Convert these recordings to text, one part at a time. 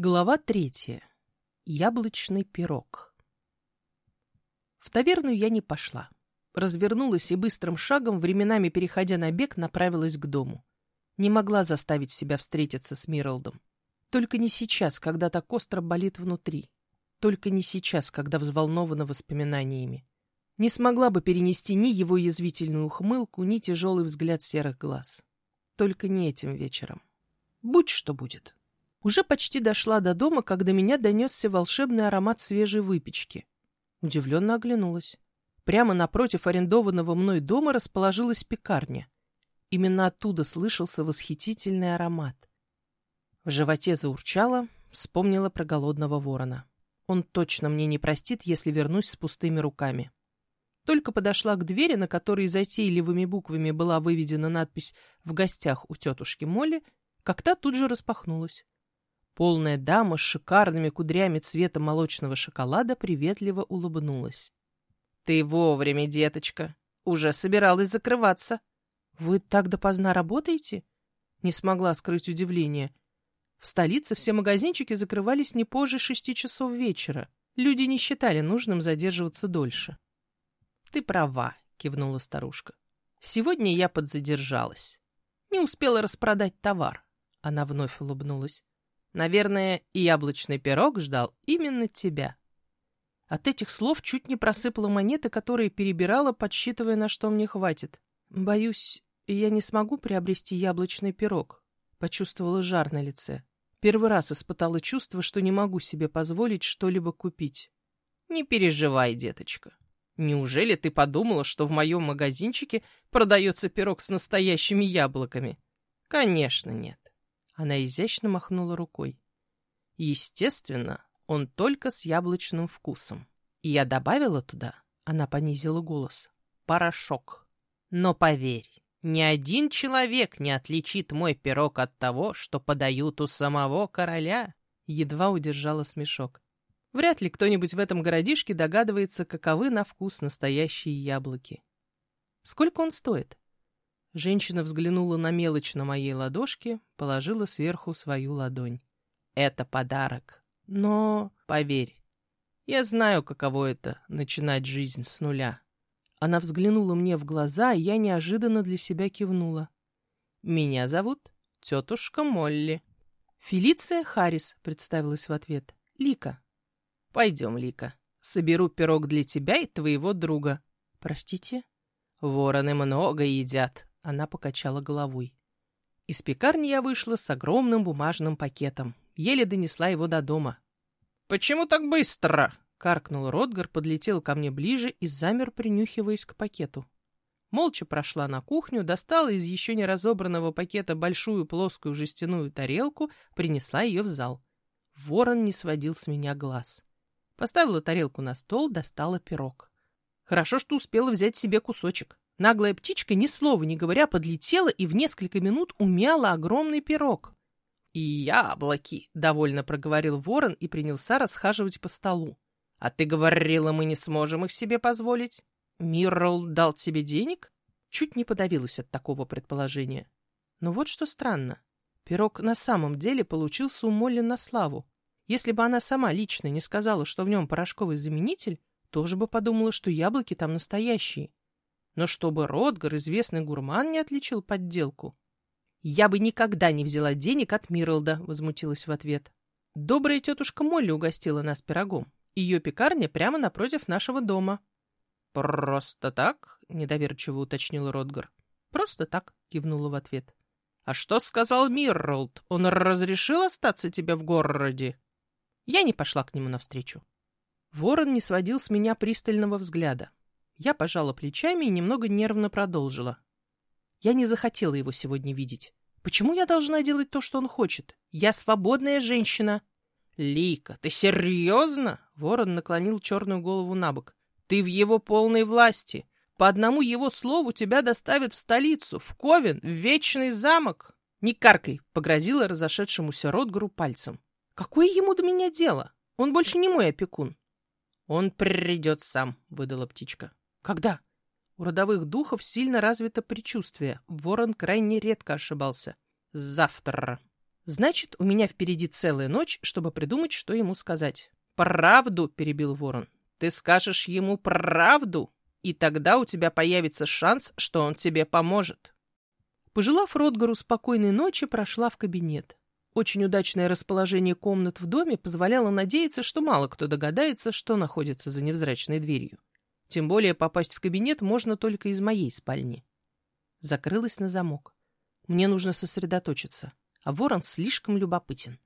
Глава третья. Яблочный пирог. В таверну я не пошла. Развернулась и быстрым шагом, временами переходя на бег, направилась к дому. Не могла заставить себя встретиться с Миралдом. Только не сейчас, когда так остро болит внутри. Только не сейчас, когда взволнована воспоминаниями. Не смогла бы перенести ни его язвительную ухмылку, ни тяжелый взгляд серых глаз. Только не этим вечером. Будь что будет. Уже почти дошла до дома, когда меня донесся волшебный аромат свежей выпечки. Удивленно оглянулась. Прямо напротив арендованного мной дома расположилась пекарня. Именно оттуда слышался восхитительный аромат. В животе заурчало, вспомнила про голодного ворона. Он точно мне не простит, если вернусь с пустыми руками. Только подошла к двери, на которой затейливыми буквами была выведена надпись «В гостях у тетушки Молли», как та тут же распахнулась. Полная дама с шикарными кудрями цвета молочного шоколада приветливо улыбнулась. — Ты вовремя, деточка. Уже собиралась закрываться. — Вы так допоздна работаете? Не смогла скрыть удивление. В столице все магазинчики закрывались не позже шести часов вечера. Люди не считали нужным задерживаться дольше. — Ты права, — кивнула старушка. — Сегодня я подзадержалась. Не успела распродать товар. Она вновь улыбнулась. Наверное, и яблочный пирог ждал именно тебя. От этих слов чуть не просыпала монеты, которые перебирала, подсчитывая, на что мне хватит. Боюсь, я не смогу приобрести яблочный пирог. Почувствовала жар на лице. Первый раз испытала чувство, что не могу себе позволить что-либо купить. Не переживай, деточка. Неужели ты подумала, что в моем магазинчике продается пирог с настоящими яблоками? Конечно, нет. Она изящно махнула рукой. Естественно, он только с яблочным вкусом. И я добавила туда, она понизила голос, порошок. Но поверь, ни один человек не отличит мой пирог от того, что подают у самого короля. Едва удержала смешок. Вряд ли кто-нибудь в этом городишке догадывается, каковы на вкус настоящие яблоки. Сколько он стоит? Женщина взглянула на мелочь на моей ладошке, положила сверху свою ладонь. «Это подарок. Но, поверь, я знаю, каково это — начинать жизнь с нуля». Она взглянула мне в глаза, и я неожиданно для себя кивнула. «Меня зовут тетушка Молли». «Фелиция Харрис», — представилась в ответ. «Лика». «Пойдем, Лика. Соберу пирог для тебя и твоего друга». «Простите?» «Вороны много едят», она покачала головой. Из пекарни я вышла с огромным бумажным пакетом. Еле донесла его до дома. «Почему так быстро?» — каркнул Ротгар, подлетел ко мне ближе и замер, принюхиваясь к пакету. Молча прошла на кухню, достала из еще не разобранного пакета большую плоскую жестяную тарелку, принесла ее в зал. Ворон не сводил с меня глаз. Поставила тарелку на стол, достала пирог. Хорошо, что успела взять себе кусочек. Наглая птичка, ни слова не говоря, подлетела и в несколько минут умяла огромный пирог. «И яблоки!» — довольно проговорил ворон и принялся расхаживать по столу. «А ты говорила, мы не сможем их себе позволить? Миррол дал тебе денег?» Чуть не подавилась от такого предположения. Но вот что странно. Пирог на самом деле получился у Молли на славу. Если бы она сама лично не сказала, что в нем порошковый заменитель, тоже бы подумала, что яблоки там настоящие. Но чтобы Ротгар, известный гурман, не отличил подделку. «Я бы никогда не взяла денег от Мирлда», — возмутилась в ответ. «Добрая тетушка Молли угостила нас пирогом. Ее пекарня прямо напротив нашего дома». «Просто так?» — недоверчиво уточнил Ротгар. «Просто так», — кивнула в ответ. «А что сказал Мирлд? Он разрешил остаться тебе в городе?» Я не пошла к нему навстречу. Ворон не сводил с меня пристального взгляда. Я пожала плечами и немного нервно продолжила. Я не захотела его сегодня видеть. Почему я должна делать то, что он хочет? Я свободная женщина. Лика, ты серьезно? Ворон наклонил черную голову на бок. Ты в его полной власти. По одному его слову тебя доставят в столицу, в Ковен, в вечный замок. Не каркай, погрозила разошедшемуся Ротгару пальцем. Какое ему до меня дело? Он больше не мой опекун. Он придет сам, выдала птичка. Когда? У родовых духов сильно развито предчувствие. Ворон крайне редко ошибался. Завтра. Значит, у меня впереди целая ночь, чтобы придумать, что ему сказать. «Правду!» — перебил ворон. «Ты скажешь ему правду, и тогда у тебя появится шанс, что он тебе поможет». Пожелав Ротгару спокойной ночи, прошла в кабинет. Очень удачное расположение комнат в доме позволяло надеяться, что мало кто догадается, что находится за невзрачной дверью. Тем более попасть в кабинет можно только из моей спальни. Закрылась на замок. Мне нужно сосредоточиться, а ворон слишком любопытен.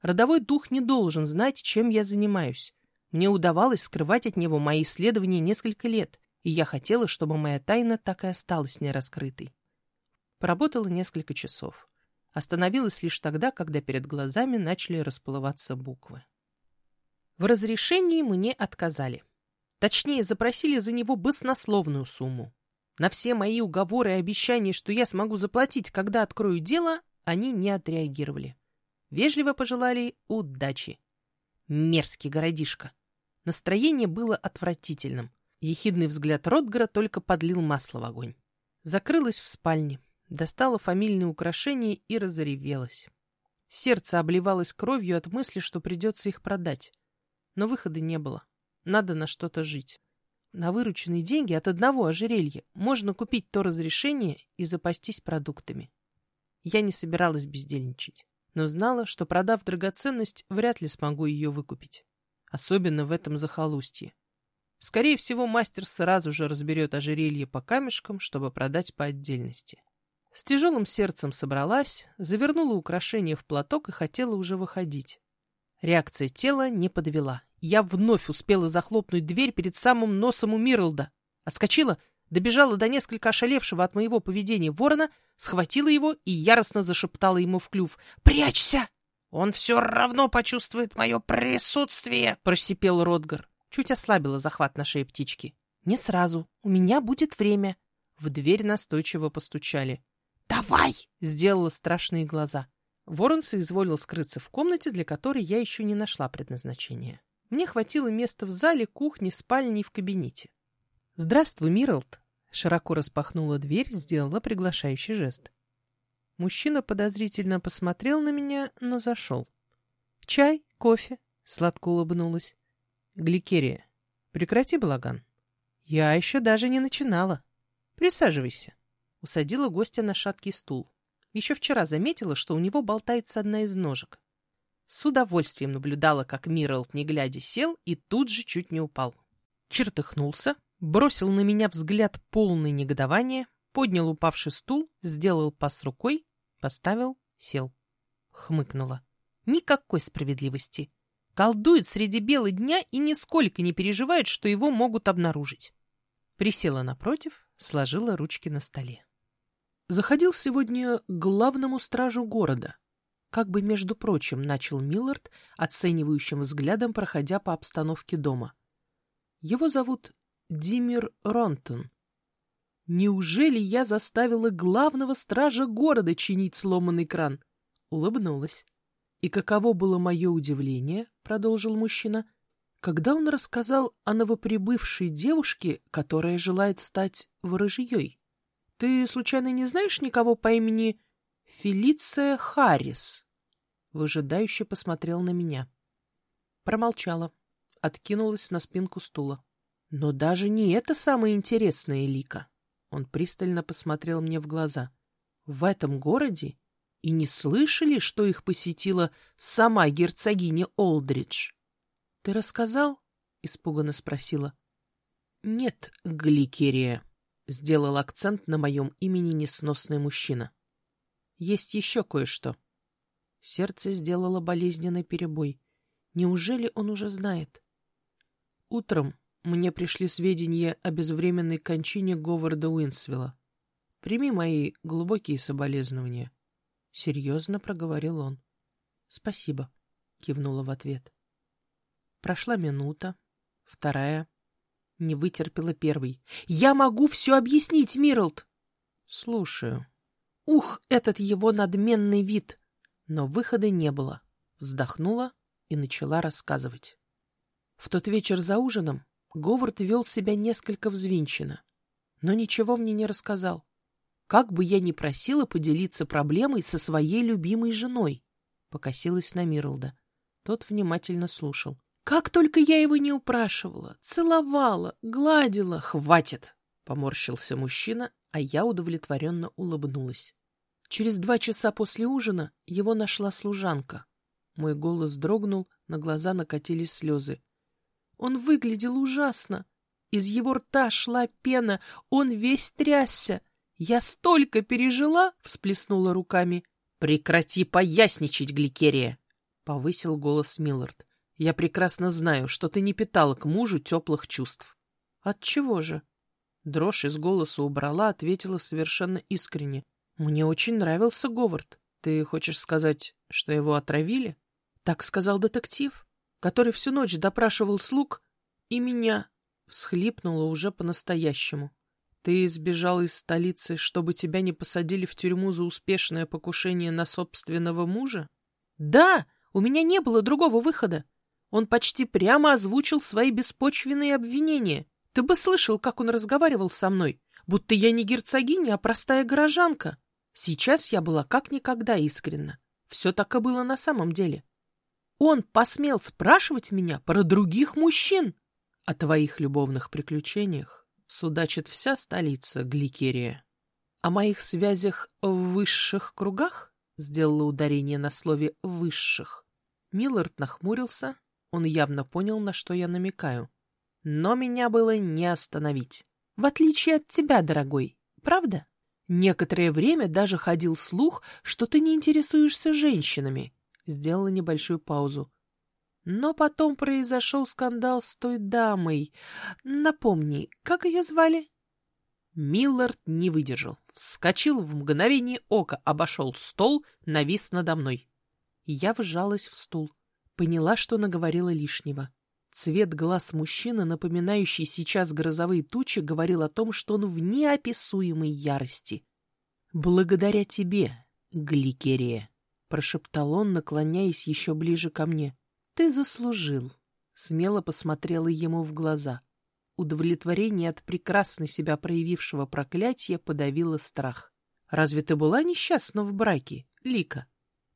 Родовой дух не должен знать, чем я занимаюсь. Мне удавалось скрывать от него мои исследования несколько лет, и я хотела, чтобы моя тайна так и осталась нераскрытой. Поработала несколько часов. Остановилась лишь тогда, когда перед глазами начали расплываться буквы. В разрешении мне отказали. Точнее, запросили за него баснословную сумму. На все мои уговоры и обещания, что я смогу заплатить, когда открою дело, они не отреагировали. Вежливо пожелали удачи. Мерзкий городишко. Настроение было отвратительным. Ехидный взгляд Ротгара только подлил масло в огонь. Закрылась в спальне, достала фамильные украшения и разоревелась. Сердце обливалось кровью от мысли, что придется их продать. Но выхода не было. Надо на что-то жить. На вырученные деньги от одного ожерелья можно купить то разрешение и запастись продуктами. Я не собиралась бездельничать, но знала, что, продав драгоценность, вряд ли смогу ее выкупить. Особенно в этом захолустье. Скорее всего, мастер сразу же разберет ожерелье по камешкам, чтобы продать по отдельности. С тяжелым сердцем собралась, завернула украшение в платок и хотела уже выходить. Реакция тела не подвела. Я вновь успела захлопнуть дверь перед самым носом у Мирлда. Отскочила, добежала до несколько ошалевшего от моего поведения ворона, схватила его и яростно зашептала ему в клюв. «Прячься!» «Он все равно почувствует мое присутствие!» — просипел Ротгар. Чуть ослабила захват на шее птички. «Не сразу. У меня будет время». В дверь настойчиво постучали. «Давай!» — сделала страшные глаза. Ворон соизволил скрыться в комнате, для которой я еще не нашла предназначения. Мне хватило места в зале, кухне, спальне и в кабинете. «Здравствуй, Миралд!» Широко распахнула дверь, сделала приглашающий жест. Мужчина подозрительно посмотрел на меня, но зашел. «Чай? Кофе?» — сладко улыбнулась. «Гликерия, прекрати балаган». «Я еще даже не начинала. Присаживайся». Усадила гостя на шаткий стул. Еще вчера заметила, что у него болтается одна из ножек. С удовольствием наблюдала, как Миралд, не глядя, сел и тут же чуть не упал. Чертыхнулся, бросил на меня взгляд полный негодования, поднял упавший стул, сделал пас рукой, поставил, сел. Хмыкнула. Никакой справедливости. Колдует среди бела дня и нисколько не переживает, что его могут обнаружить. Присела напротив, сложила ручки на столе. Заходил сегодня к главному стражу города. Как бы, между прочим, начал Миллард, оценивающим взглядом, проходя по обстановке дома. Его зовут Димир Ронтон. Неужели я заставила главного стража города чинить сломанный кран? Улыбнулась. И каково было мое удивление, продолжил мужчина, когда он рассказал о новоприбывшей девушке, которая желает стать ворожьей. Ты, случайно, не знаешь никого по имени Фелиция Харрис? Выжидающе посмотрел на меня. Промолчала, откинулась на спинку стула. Но даже не это самое интересное, Лика. Он пристально посмотрел мне в глаза. В этом городе и не слышали, что их посетила сама герцогиня Олдридж? — Ты рассказал? — испуганно спросила. — Нет, Гликерия, Сделал акцент на моем имени несносный мужчина. Есть еще кое-что. Сердце сделало болезненный перебой. Неужели он уже знает? Утром мне пришли сведения о безвременной кончине Говарда Уинсвилла. Прими мои глубокие соболезнования. Серьезно проговорил он. Спасибо, кивнула в ответ. Прошла минута, вторая — не вытерпела первый. «Я могу все объяснить, Мирлд!» «Слушаю». Ух, этот его надменный вид! Но выхода не было. Вздохнула и начала рассказывать. В тот вечер за ужином Говард вел себя несколько взвинченно, но ничего мне не рассказал. Как бы я ни просила поделиться проблемой со своей любимой женой. Покосилась на Мирлда. Тот внимательно слушал. Как только я его не упрашивала, целовала, гладила. Хватит! Поморщился мужчина, а я удовлетворенно улыбнулась. Через два часа после ужина его нашла служанка. Мой голос дрогнул, на глаза накатились слезы. Он выглядел ужасно. Из его рта шла пена, он весь трясся. Я столько пережила, всплеснула руками. Прекрати поясничать, Гликерия, повысил голос Миллард. Я прекрасно знаю, что ты не питала к мужу теплых чувств. От чего же? Дрожь из голоса убрала, ответила совершенно искренне. Мне очень нравился Говард. Ты хочешь сказать, что его отравили? Так сказал детектив, который всю ночь допрашивал слуг и меня. Всхлипнула уже по-настоящему. Ты сбежал из столицы, чтобы тебя не посадили в тюрьму за успешное покушение на собственного мужа? Да, у меня не было другого выхода. Он почти прямо озвучил свои беспочвенные обвинения. Ты бы слышал, как он разговаривал со мной, будто я не герцогиня, а простая горожанка. Сейчас я была как никогда искренна. Все так и было на самом деле. Он посмел спрашивать меня про других мужчин. О твоих любовных приключениях судачит вся столица Гликерия. О моих связях в высших кругах сделала ударение на слове «высших». Миллард нахмурился, он явно понял, на что я намекаю. Но меня было не остановить. В отличие от тебя, дорогой, правда? Некоторое время даже ходил слух, что ты не интересуешься женщинами. Сделала небольшую паузу. Но потом произошел скандал с той дамой. Напомни, как ее звали? Миллард не выдержал. Вскочил в мгновение ока, обошел стол, навис надо мной. Я вжалась в стул. Поняла, что наговорила лишнего. Цвет глаз мужчины, напоминающий сейчас грозовые тучи, говорил о том, что он в неописуемой ярости. «Благодаря тебе, Гликерия», — прошептал он, наклоняясь еще ближе ко мне. «Ты заслужил», — смело посмотрела ему в глаза. Удовлетворение от прекрасно себя проявившего проклятия подавило страх. «Разве ты была несчастна в браке, Лика?»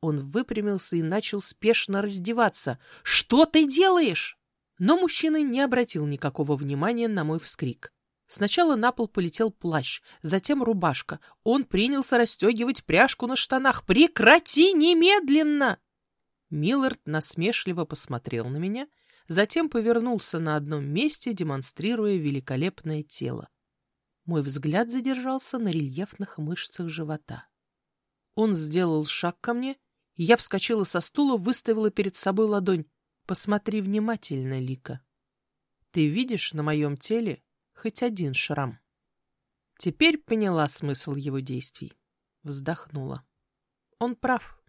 Он выпрямился и начал спешно раздеваться. «Что ты делаешь?» Но мужчина не обратил никакого внимания на мой вскрик. Сначала на пол полетел плащ, затем рубашка. Он принялся расстегивать пряжку на штанах. «Прекрати немедленно!» Миллард насмешливо посмотрел на меня, затем повернулся на одном месте, демонстрируя великолепное тело. Мой взгляд задержался на рельефных мышцах живота. Он сделал шаг ко мне, я вскочила со стула, выставила перед собой ладонь. Посмотри внимательно, Лика. Ты видишь на моем теле хоть один шрам? Теперь поняла смысл его действий. Вздохнула. Он прав.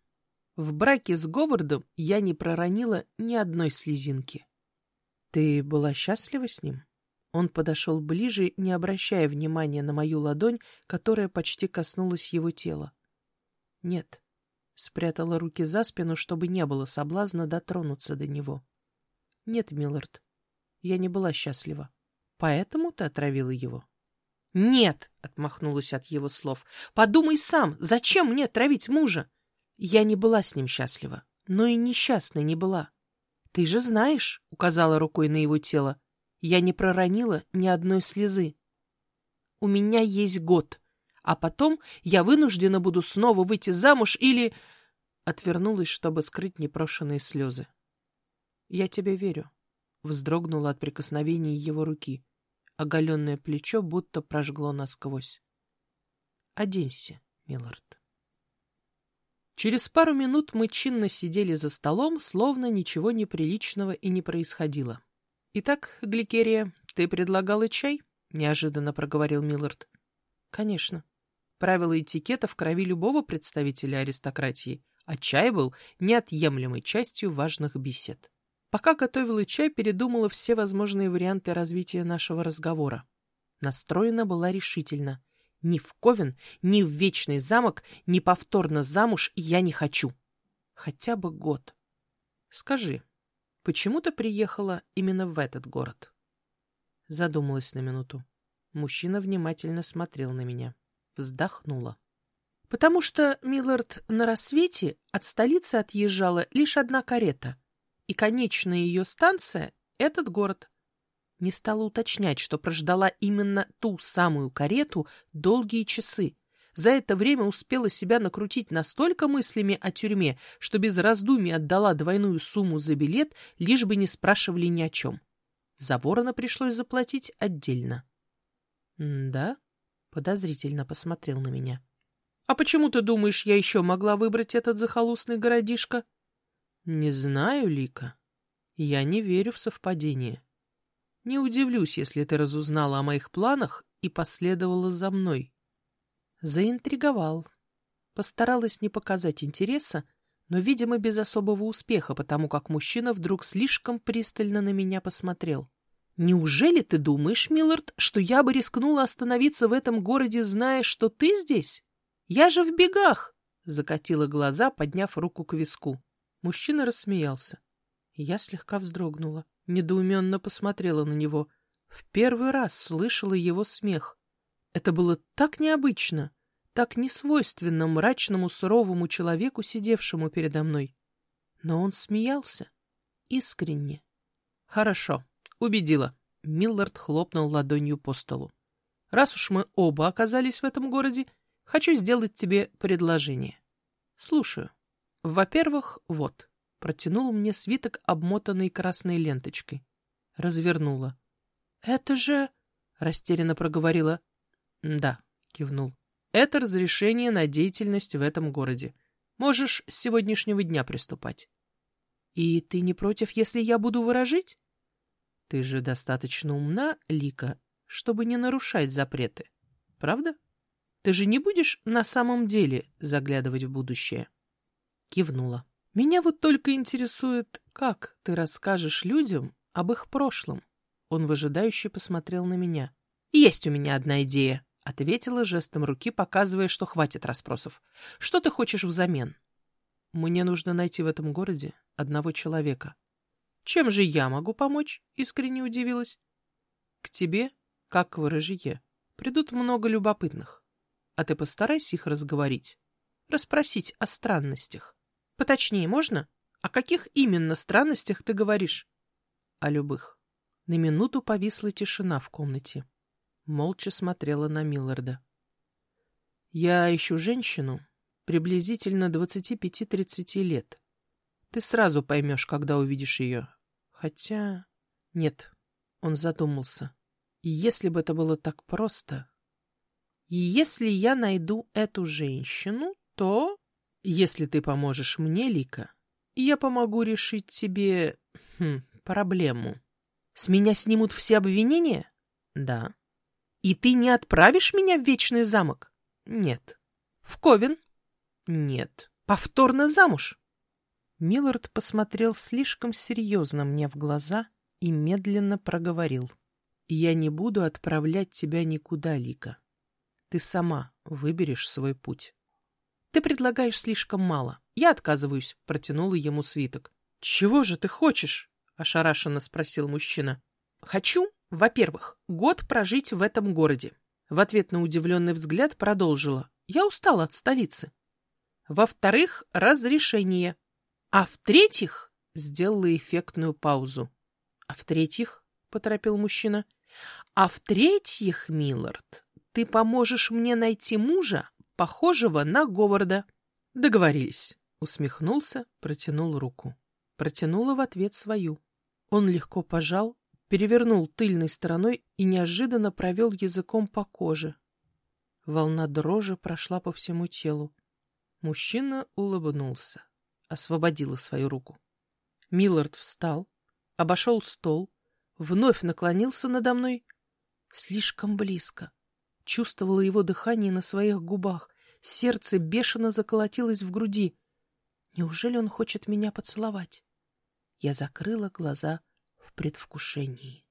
В браке с Говардом я не проронила ни одной слезинки. Ты была счастлива с ним? Он подошел ближе, не обращая внимания на мою ладонь, которая почти коснулась его тела. Нет, Спрятала руки за спину, чтобы не было соблазна дотронуться до него. Нет, Миллард, я не была счастлива. Поэтому ты отравила его? Нет, отмахнулась от его слов. Подумай сам, зачем мне травить мужа? Я не была с ним счастлива, но и несчастной не была. Ты же знаешь, указала рукой на его тело, я не проронила ни одной слезы. У меня есть год, а потом я вынуждена буду снова выйти замуж или... Отвернулась, чтобы скрыть непрошенные слезы. «Я тебе верю», — вздрогнула от прикосновения его руки. Оголенное плечо будто прожгло насквозь. «Оденься, Миллард». Через пару минут мы чинно сидели за столом, словно ничего неприличного и не происходило. «Итак, Гликерия, ты предлагала чай?» — неожиданно проговорил Миллард. «Конечно. Правила этикета в крови любого представителя аристократии, а чай был неотъемлемой частью важных бесед. Пока готовила чай, передумала все возможные варианты развития нашего разговора. Настроена была решительно. Ни в Ковен, ни в Вечный замок, ни повторно замуж я не хочу. Хотя бы год. Скажи, почему ты приехала именно в этот город? Задумалась на минуту. Мужчина внимательно смотрел на меня. Вздохнула. Потому что, Миллард, на рассвете от столицы отъезжала лишь одна карета, и конечная ее станция — этот город. Не стала уточнять, что прождала именно ту самую карету долгие часы. За это время успела себя накрутить настолько мыслями о тюрьме, что без раздумий отдала двойную сумму за билет, лишь бы не спрашивали ни о чем. За ворона пришлось заплатить отдельно. — Да? — подозрительно посмотрел на меня. — А почему ты думаешь, я еще могла выбрать этот захолустный городишко? — Не знаю, Лика. Я не верю в совпадение. Не удивлюсь, если ты разузнала о моих планах и последовала за мной. Заинтриговал. Постаралась не показать интереса, но, видимо, без особого успеха, потому как мужчина вдруг слишком пристально на меня посмотрел. «Неужели ты думаешь, Миллард, что я бы рискнула остановиться в этом городе, зная, что ты здесь? Я же в бегах!» — закатила глаза, подняв руку к виску. Мужчина рассмеялся. Я слегка вздрогнула, недоуменно посмотрела на него. В первый раз слышала его смех. Это было так необычно так несвойственно мрачному суровому человеку, сидевшему передо мной. Но он смеялся. Искренне. «Хорошо, убедила». Миллард хлопнул ладонью по столу. «Раз уж мы оба оказались в этом городе, хочу сделать тебе предложение. Слушаю. Во-первых, вот». Протянул мне свиток, обмотанный красной ленточкой. Развернула. «Это же...» — растерянно проговорила. «Да», — кивнул. Это разрешение на деятельность в этом городе. Можешь с сегодняшнего дня приступать. И ты не против, если я буду выражить? Ты же достаточно умна, Лика, чтобы не нарушать запреты. Правда? Ты же не будешь на самом деле заглядывать в будущее? Кивнула. Меня вот только интересует, как ты расскажешь людям об их прошлом. Он выжидающе посмотрел на меня. Есть у меня одна идея. — ответила жестом руки, показывая, что хватит расспросов. «Что ты хочешь взамен?» «Мне нужно найти в этом городе одного человека». «Чем же я могу помочь?» — искренне удивилась. «К тебе, как к ворожье, придут много любопытных. А ты постарайся их разговорить, расспросить о странностях. Поточнее можно? О каких именно странностях ты говоришь?» «О любых». На минуту повисла тишина в комнате молча смотрела на Милларда. «Я ищу женщину приблизительно 25-30 лет. Ты сразу поймешь, когда увидишь ее. Хотя... Нет, он задумался. И если бы это было так просто... Если я найду эту женщину, то... Если ты поможешь мне, Лика, я помогу решить тебе... Хм, проблему. С меня снимут все обвинения? Да. И ты не отправишь меня в Вечный замок? Нет. В Ковен? Нет. Повторно замуж? Миллард посмотрел слишком серьезно мне в глаза и медленно проговорил. «Я не буду отправлять тебя никуда, Лика. Ты сама выберешь свой путь». «Ты предлагаешь слишком мало. Я отказываюсь», — протянула ему свиток. «Чего же ты хочешь?» — ошарашенно спросил мужчина. «Хочу, во-первых, год прожить в этом городе. В ответ на удивленный взгляд продолжила. Я устала от столицы. Во-вторых, разрешение. А в-третьих, сделала эффектную паузу. А в-третьих, поторопил мужчина, а в-третьих, Миллард, ты поможешь мне найти мужа, похожего на Говарда. Договорились. Усмехнулся, протянул руку. Протянула в ответ свою. Он легко пожал, перевернул тыльной стороной и неожиданно провел языком по коже. Волна дрожи прошла по всему телу. Мужчина улыбнулся, освободила свою руку. Миллард встал, обошел стол, вновь наклонился надо мной. Слишком близко. Чувствовала его дыхание на своих губах. Сердце бешено заколотилось в груди. Неужели он хочет меня поцеловать? Я закрыла глаза, предвкушении.